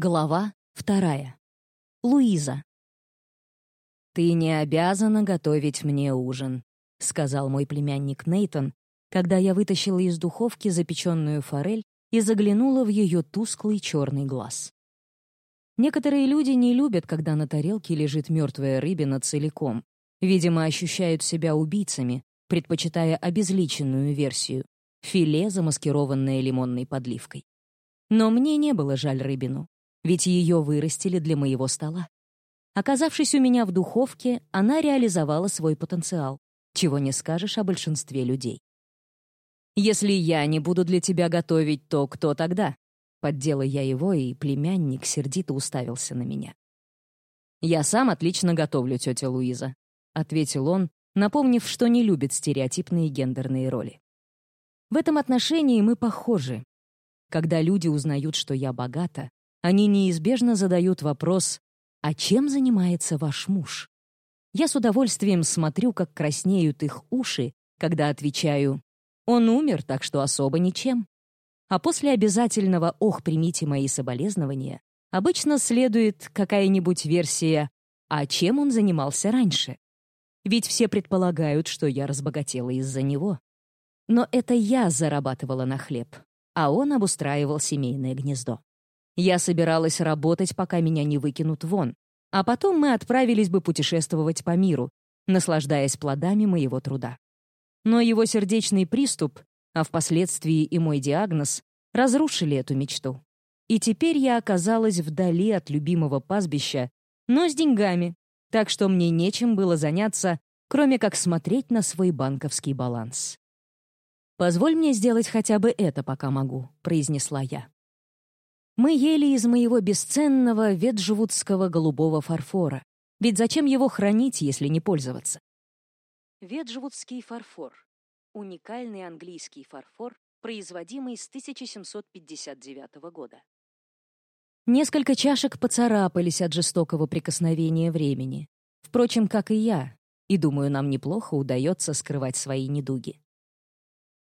Глава вторая. Луиза. «Ты не обязана готовить мне ужин», — сказал мой племянник Нейтон, когда я вытащила из духовки запеченную форель и заглянула в ее тусклый черный глаз. Некоторые люди не любят, когда на тарелке лежит мертвая рыбина целиком. Видимо, ощущают себя убийцами, предпочитая обезличенную версию — филе, замаскированное лимонной подливкой. Но мне не было жаль рыбину ведь ее вырастили для моего стола. Оказавшись у меня в духовке, она реализовала свой потенциал, чего не скажешь о большинстве людей. «Если я не буду для тебя готовить, то кто тогда?» Поддела я его, и племянник сердито уставился на меня. «Я сам отлично готовлю, тетя Луиза», — ответил он, напомнив, что не любит стереотипные гендерные роли. В этом отношении мы похожи. Когда люди узнают, что я богата, они неизбежно задают вопрос «А чем занимается ваш муж?» Я с удовольствием смотрю, как краснеют их уши, когда отвечаю «Он умер, так что особо ничем». А после обязательного «Ох, примите мои соболезнования» обычно следует какая-нибудь версия «А чем он занимался раньше?» Ведь все предполагают, что я разбогатела из-за него. Но это я зарабатывала на хлеб, а он обустраивал семейное гнездо. Я собиралась работать, пока меня не выкинут вон, а потом мы отправились бы путешествовать по миру, наслаждаясь плодами моего труда. Но его сердечный приступ, а впоследствии и мой диагноз, разрушили эту мечту. И теперь я оказалась вдали от любимого пастбища, но с деньгами, так что мне нечем было заняться, кроме как смотреть на свой банковский баланс. «Позволь мне сделать хотя бы это, пока могу», — произнесла я. Мы ели из моего бесценного веджвудского голубого фарфора. Ведь зачем его хранить, если не пользоваться? Веджвудский фарфор. Уникальный английский фарфор, производимый с 1759 года. Несколько чашек поцарапались от жестокого прикосновения времени. Впрочем, как и я, и, думаю, нам неплохо удается скрывать свои недуги.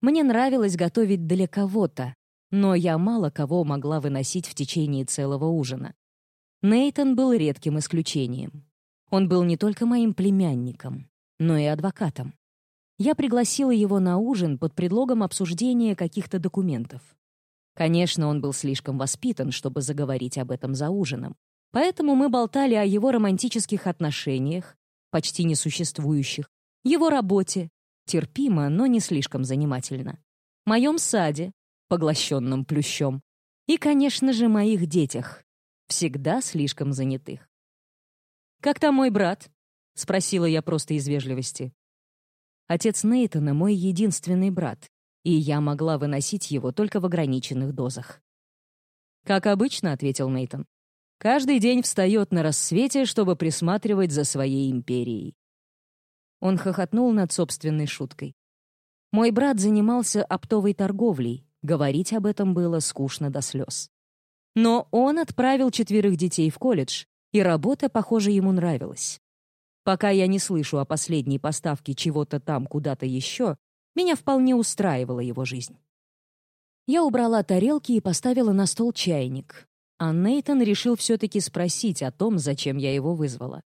Мне нравилось готовить для кого-то, но я мало кого могла выносить в течение целого ужина. Нейтон был редким исключением. Он был не только моим племянником, но и адвокатом. Я пригласила его на ужин под предлогом обсуждения каких-то документов. Конечно, он был слишком воспитан, чтобы заговорить об этом за ужином. Поэтому мы болтали о его романтических отношениях, почти несуществующих, его работе, терпимо, но не слишком занимательно, моем саде, поглощенным плющом, и, конечно же, моих детях, всегда слишком занятых. «Как там мой брат?» — спросила я просто из вежливости. Отец Нейтана — мой единственный брат, и я могла выносить его только в ограниченных дозах. «Как обычно», — ответил Нейтан. «Каждый день встает на рассвете, чтобы присматривать за своей империей». Он хохотнул над собственной шуткой. Мой брат занимался оптовой торговлей, Говорить об этом было скучно до слез. Но он отправил четверых детей в колледж, и работа, похоже, ему нравилась. Пока я не слышу о последней поставке чего-то там куда-то еще, меня вполне устраивала его жизнь. Я убрала тарелки и поставила на стол чайник, а Нейтон решил все-таки спросить о том, зачем я его вызвала.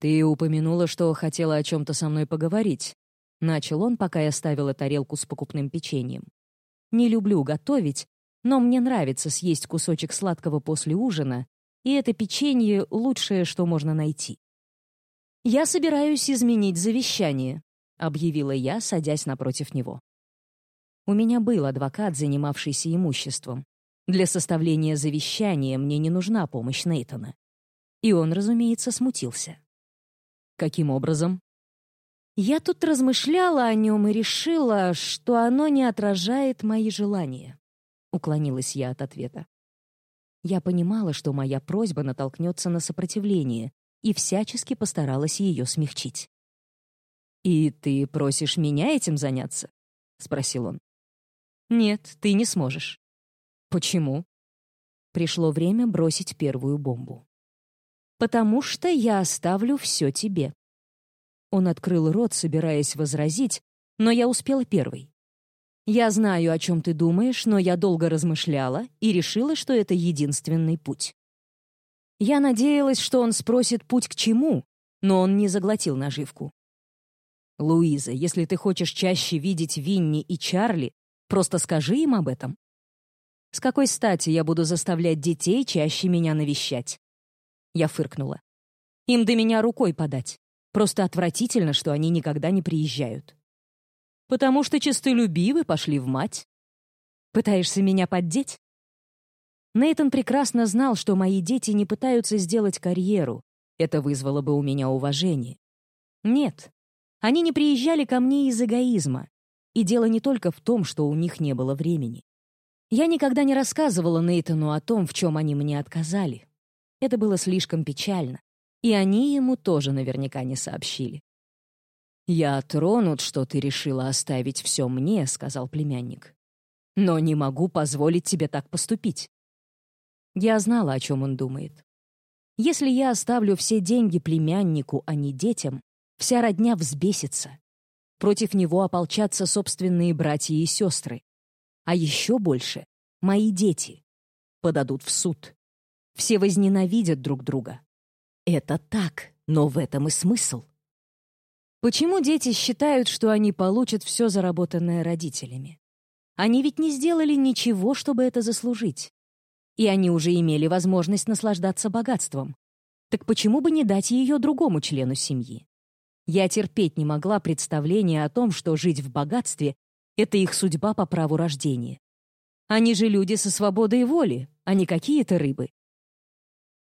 «Ты упомянула, что хотела о чем-то со мной поговорить», — начал он, пока я ставила тарелку с покупным печеньем. Не люблю готовить, но мне нравится съесть кусочек сладкого после ужина, и это печенье — лучшее, что можно найти. «Я собираюсь изменить завещание», — объявила я, садясь напротив него. У меня был адвокат, занимавшийся имуществом. Для составления завещания мне не нужна помощь Нейтона. И он, разумеется, смутился. «Каким образом?» Я тут размышляла о нем и решила, что оно не отражает мои желания. Уклонилась я от ответа. Я понимала, что моя просьба натолкнется на сопротивление, и всячески постаралась ее смягчить. «И ты просишь меня этим заняться?» — спросил он. «Нет, ты не сможешь». «Почему?» Пришло время бросить первую бомбу. «Потому что я оставлю все тебе», он открыл рот, собираясь возразить, но я успела первой. Я знаю, о чем ты думаешь, но я долго размышляла и решила, что это единственный путь. Я надеялась, что он спросит путь к чему, но он не заглотил наживку. «Луиза, если ты хочешь чаще видеть Винни и Чарли, просто скажи им об этом. С какой стати я буду заставлять детей чаще меня навещать?» Я фыркнула. «Им до меня рукой подать. Просто отвратительно, что они никогда не приезжают». «Потому что честолюбивы пошли в мать». «Пытаешься меня поддеть?» Нейтон прекрасно знал, что мои дети не пытаются сделать карьеру. Это вызвало бы у меня уважение. Нет, они не приезжали ко мне из эгоизма. И дело не только в том, что у них не было времени. Я никогда не рассказывала Нейтану о том, в чем они мне отказали. Это было слишком печально. И они ему тоже наверняка не сообщили. «Я тронут, что ты решила оставить все мне», — сказал племянник. «Но не могу позволить тебе так поступить». Я знала, о чем он думает. Если я оставлю все деньги племяннику, а не детям, вся родня взбесится. Против него ополчатся собственные братья и сестры. А еще больше — мои дети. Подадут в суд. Все возненавидят друг друга. Это так, но в этом и смысл. Почему дети считают, что они получат все заработанное родителями? Они ведь не сделали ничего, чтобы это заслужить. И они уже имели возможность наслаждаться богатством. Так почему бы не дать ее другому члену семьи? Я терпеть не могла представления о том, что жить в богатстве это их судьба по праву рождения. Они же люди со свободой воли, а не какие-то рыбы.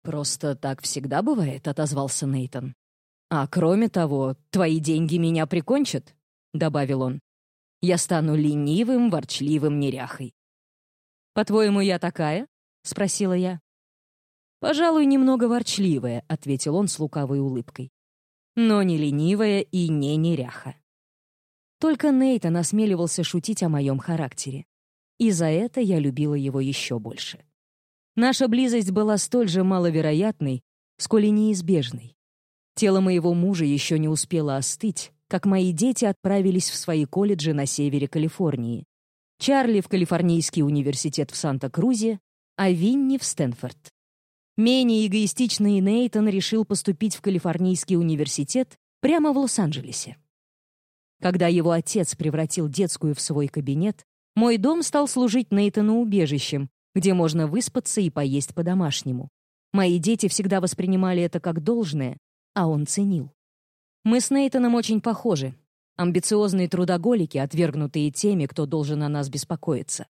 «Просто так всегда бывает», — отозвался Нейтон. «А кроме того, твои деньги меня прикончат», — добавил он. «Я стану ленивым, ворчливым неряхой». «По-твоему, я такая?» — спросила я. «Пожалуй, немного ворчливая», — ответил он с лукавой улыбкой. «Но не ленивая и не неряха». Только Нейтан осмеливался шутить о моем характере. И за это я любила его еще больше. Наша близость была столь же маловероятной, сколь и неизбежной. Тело моего мужа еще не успело остыть, как мои дети отправились в свои колледжи на севере Калифорнии. Чарли в Калифорнийский университет в Санта-Крузе, а Винни в Стэнфорд. Менее эгоистичный Нейтан решил поступить в Калифорнийский университет прямо в Лос-Анджелесе. Когда его отец превратил детскую в свой кабинет, мой дом стал служить Нейтану убежищем, где можно выспаться и поесть по-домашнему. Мои дети всегда воспринимали это как должное, а он ценил. Мы с Нейтаном очень похожи. Амбициозные трудоголики, отвергнутые теми, кто должен о нас беспокоиться.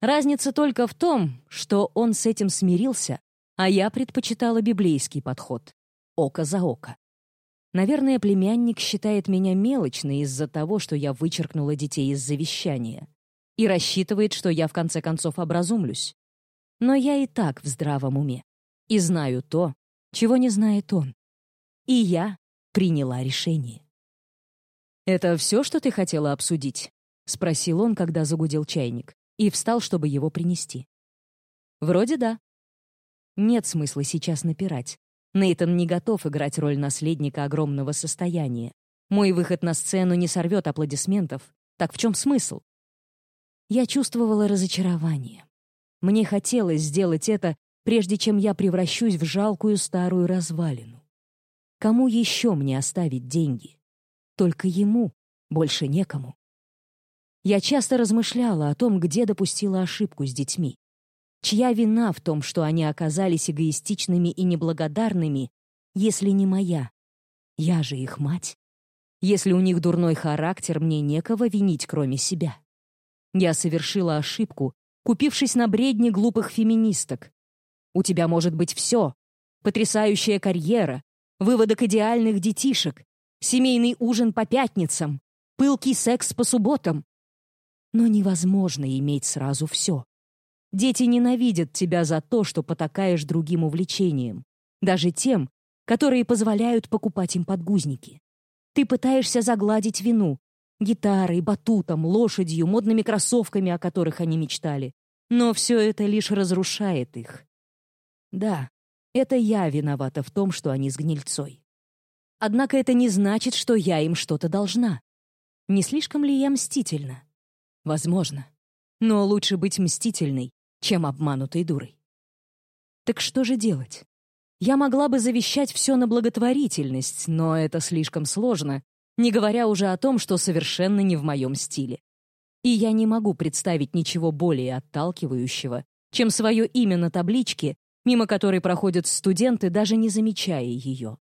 Разница только в том, что он с этим смирился, а я предпочитала библейский подход — око за око. Наверное, племянник считает меня мелочной из-за того, что я вычеркнула детей из завещания. И рассчитывает, что я в конце концов образумлюсь. Но я и так в здравом уме. И знаю то, чего не знает он. И я приняла решение. «Это все, что ты хотела обсудить?» — спросил он, когда загудел чайник, и встал, чтобы его принести. «Вроде да». Нет смысла сейчас напирать. Нейтон не готов играть роль наследника огромного состояния. Мой выход на сцену не сорвет аплодисментов. Так в чем смысл? Я чувствовала разочарование. Мне хотелось сделать это, прежде чем я превращусь в жалкую старую развалину. Кому еще мне оставить деньги? Только ему, больше некому. Я часто размышляла о том, где допустила ошибку с детьми. Чья вина в том, что они оказались эгоистичными и неблагодарными, если не моя? Я же их мать. Если у них дурной характер, мне некого винить, кроме себя. Я совершила ошибку, купившись на бредни глупых феминисток. У тебя может быть все. Потрясающая карьера, выводок идеальных детишек, семейный ужин по пятницам, пылкий секс по субботам. Но невозможно иметь сразу все. Дети ненавидят тебя за то, что потакаешь другим увлечениям, даже тем, которые позволяют покупать им подгузники. Ты пытаешься загладить вину гитарой, батутом, лошадью, модными кроссовками, о которых они мечтали. Но все это лишь разрушает их. Да, это я виновата в том, что они с гнильцой. Однако это не значит, что я им что-то должна. Не слишком ли я мстительна? Возможно. Но лучше быть мстительной, чем обманутой дурой. Так что же делать? Я могла бы завещать все на благотворительность, но это слишком сложно, не говоря уже о том, что совершенно не в моем стиле. И я не могу представить ничего более отталкивающего, чем свое имя на табличке, мимо которой проходят студенты, даже не замечая ее.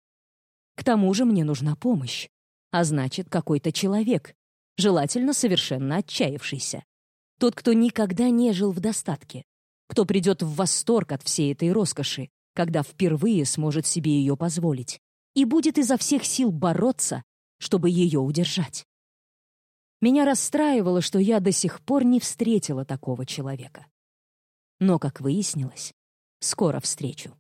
К тому же мне нужна помощь, а значит, какой-то человек, желательно совершенно отчаявшийся. Тот, кто никогда не жил в достатке, кто придет в восторг от всей этой роскоши, когда впервые сможет себе ее позволить, и будет изо всех сил бороться, чтобы ее удержать. Меня расстраивало, что я до сих пор не встретила такого человека. Но, как выяснилось, скоро встречу.